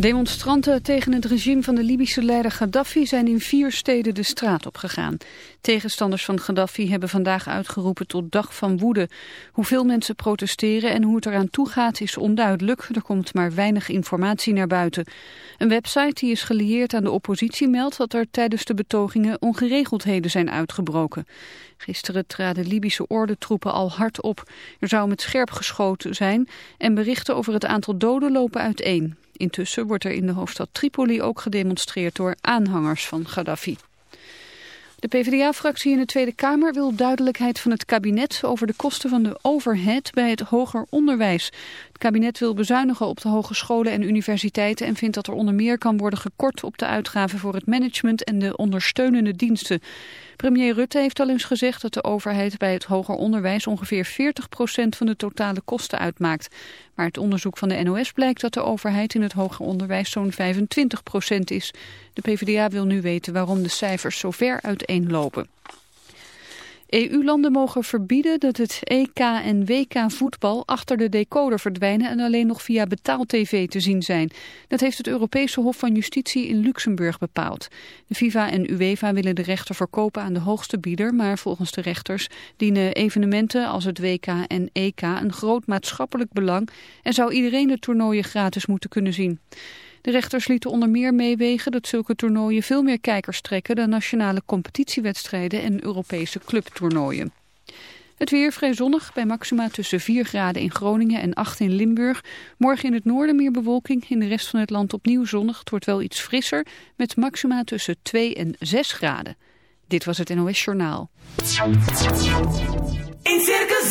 Demonstranten tegen het regime van de Libische leider Gaddafi zijn in vier steden de straat opgegaan. Tegenstanders van Gaddafi hebben vandaag uitgeroepen tot dag van woede. Hoeveel mensen protesteren en hoe het eraan toe gaat is onduidelijk. Er komt maar weinig informatie naar buiten. Een website die is gelieerd aan de oppositie meldt dat er tijdens de betogingen ongeregeldheden zijn uitgebroken. Gisteren traden Libische ordentroepen al hard op. Er zou met scherp geschoten zijn en berichten over het aantal doden lopen uiteen. Intussen wordt er in de hoofdstad Tripoli ook gedemonstreerd door aanhangers van Gaddafi. De PvdA-fractie in de Tweede Kamer wil duidelijkheid van het kabinet over de kosten van de overhead bij het hoger onderwijs. Het kabinet wil bezuinigen op de hogescholen en universiteiten en vindt dat er onder meer kan worden gekort op de uitgaven voor het management en de ondersteunende diensten. Premier Rutte heeft al eens gezegd dat de overheid bij het hoger onderwijs ongeveer 40% van de totale kosten uitmaakt. Maar uit onderzoek van de NOS blijkt dat de overheid in het hoger onderwijs zo'n 25% is. De PvdA wil nu weten waarom de cijfers zo ver uiteenlopen. EU-landen mogen verbieden dat het EK en WK voetbal achter de decoder verdwijnen en alleen nog via betaal-tv te zien zijn. Dat heeft het Europese Hof van Justitie in Luxemburg bepaald. De FIFA en UEFA willen de rechter verkopen aan de hoogste bieder, maar volgens de rechters dienen evenementen als het WK en EK een groot maatschappelijk belang en zou iedereen de toernooien gratis moeten kunnen zien. De rechters lieten onder meer meewegen dat zulke toernooien veel meer kijkers trekken dan nationale competitiewedstrijden en Europese clubtoernooien. Het weer vrij zonnig bij maxima tussen 4 graden in Groningen en 8 in Limburg. Morgen in het noorden meer bewolking, in de rest van het land opnieuw zonnig. Het wordt wel iets frisser met maxima tussen 2 en 6 graden. Dit was het NOS Journaal. In Circus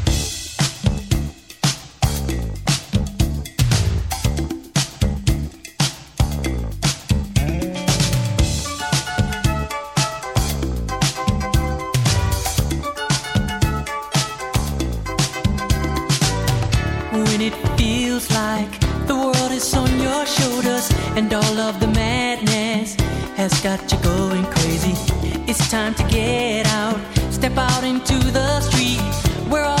It feels like the world is on your shoulders and all of the madness has got you going crazy. It's time to get out, step out into the street where all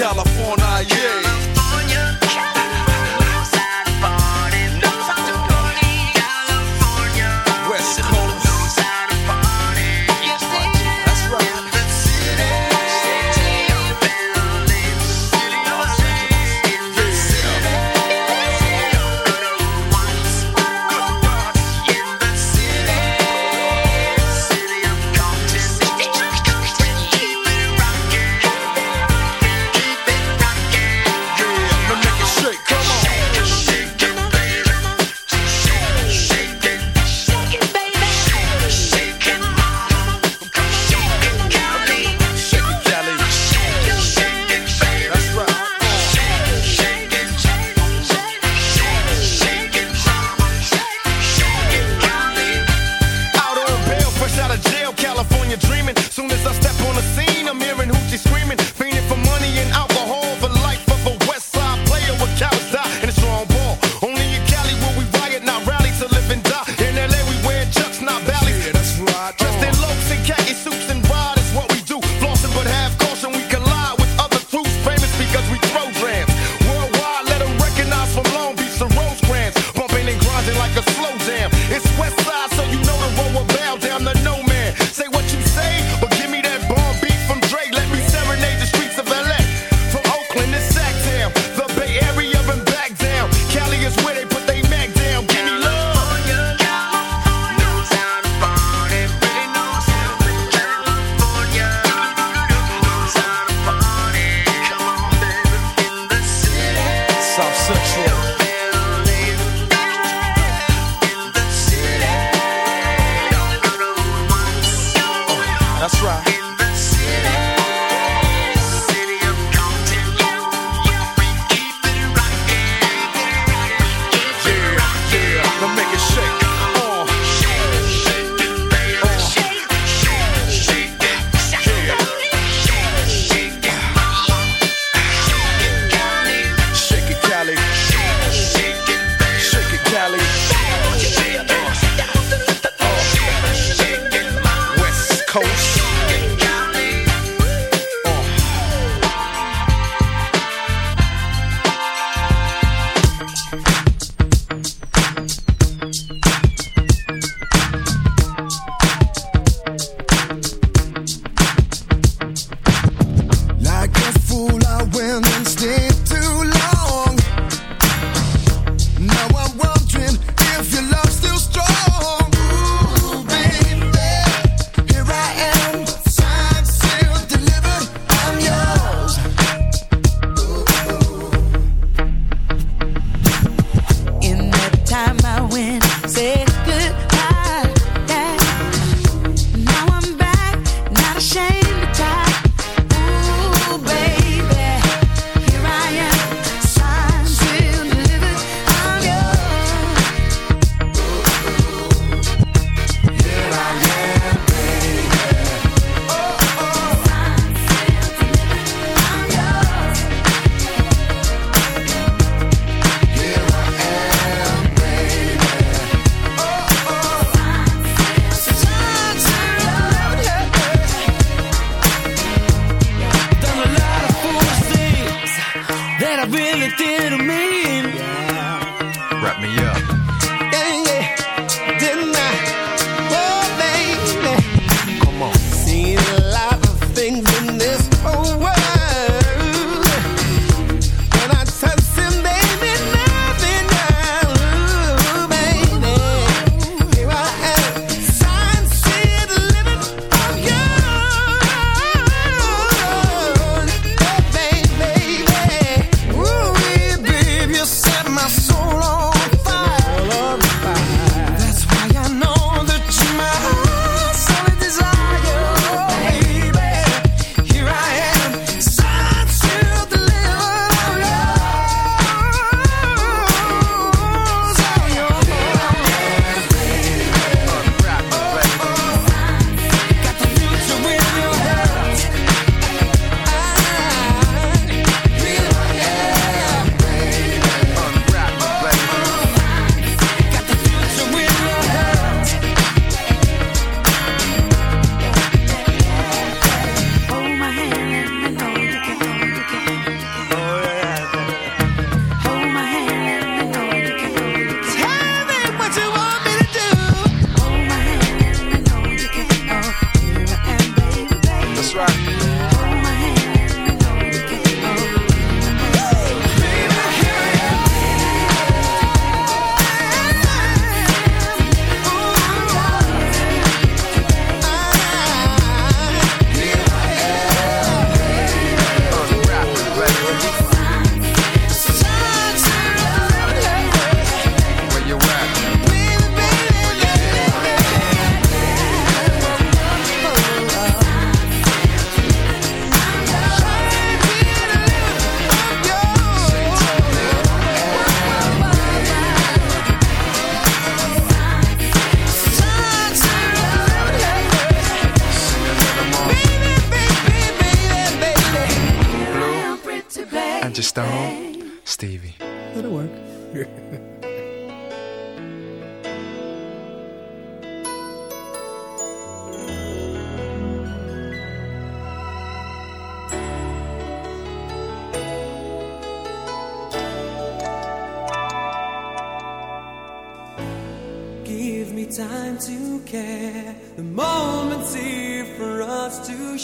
California, yeah.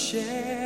Share.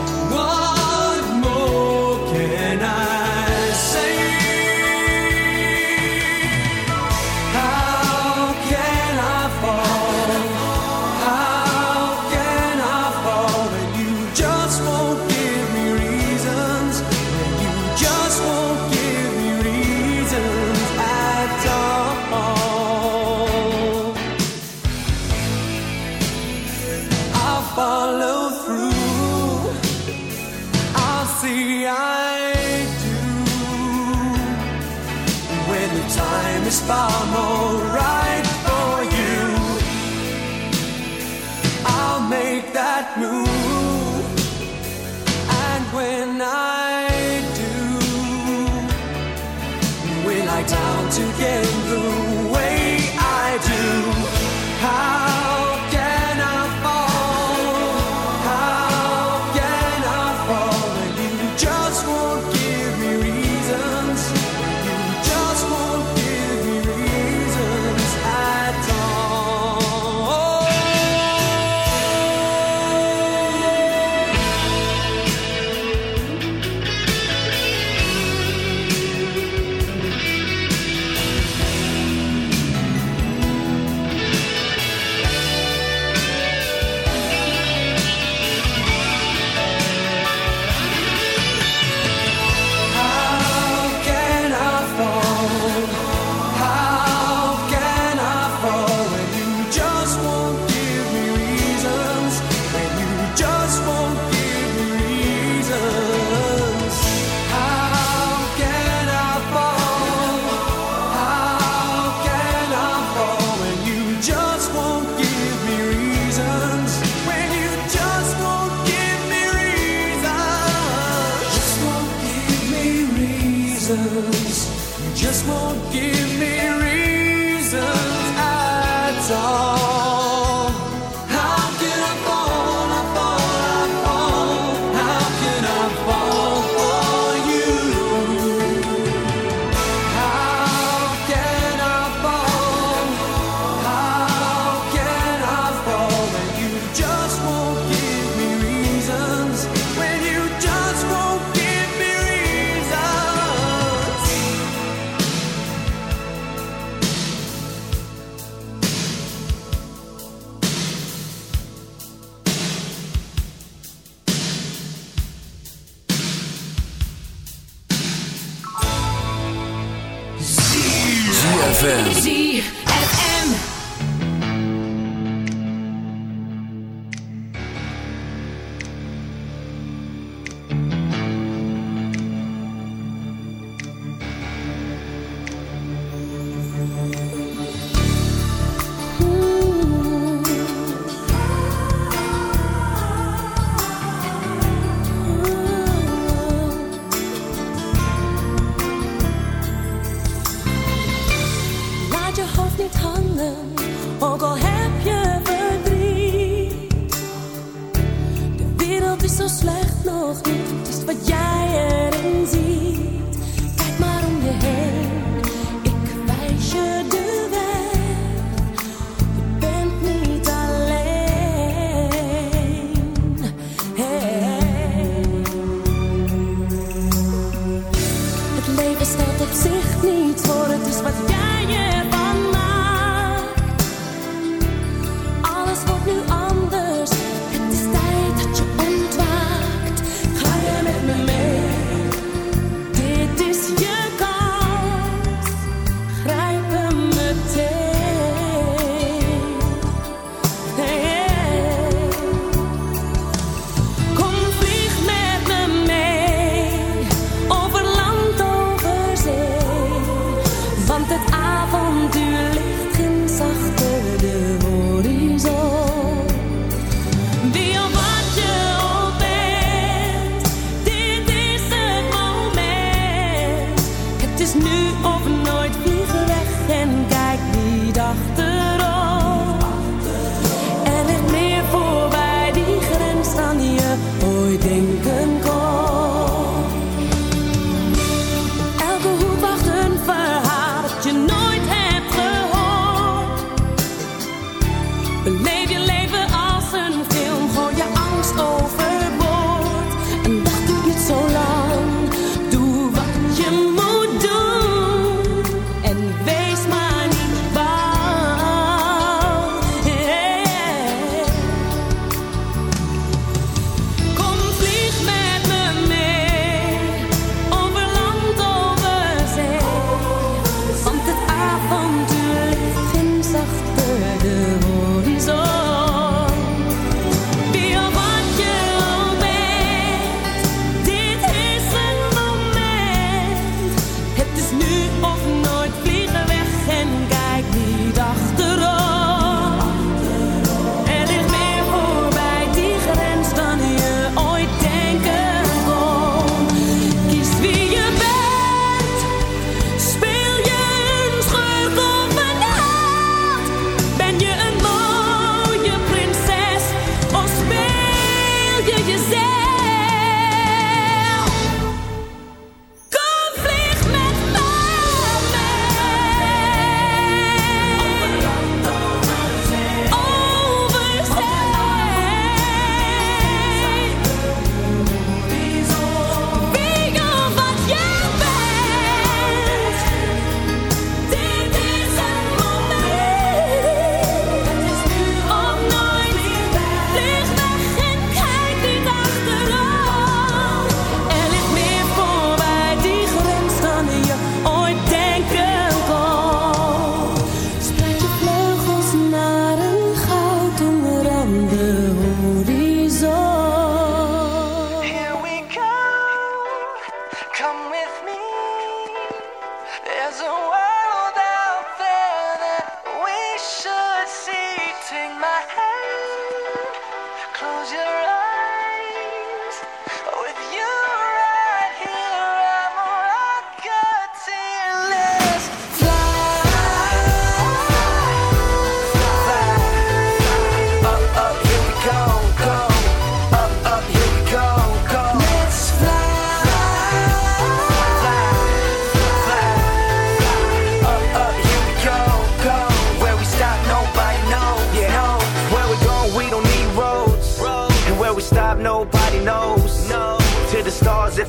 is zo slecht nog niet, het is wat jij erin ziet.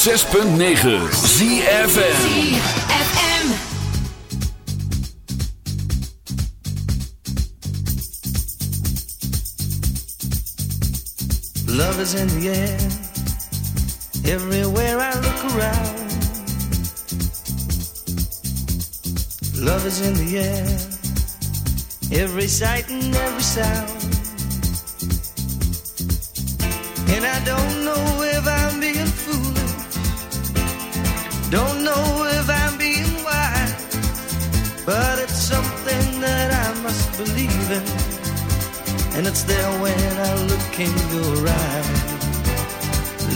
106.9 ZFN Love is in the air. Everywhere I look around. Love is in the air. Every sight and every sound.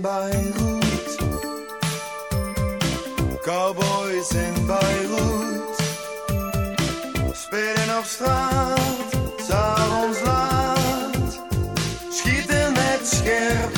bij Beirut, cowboys in Beirut, spelen op straat, s'avonds laat, schieten met scherp.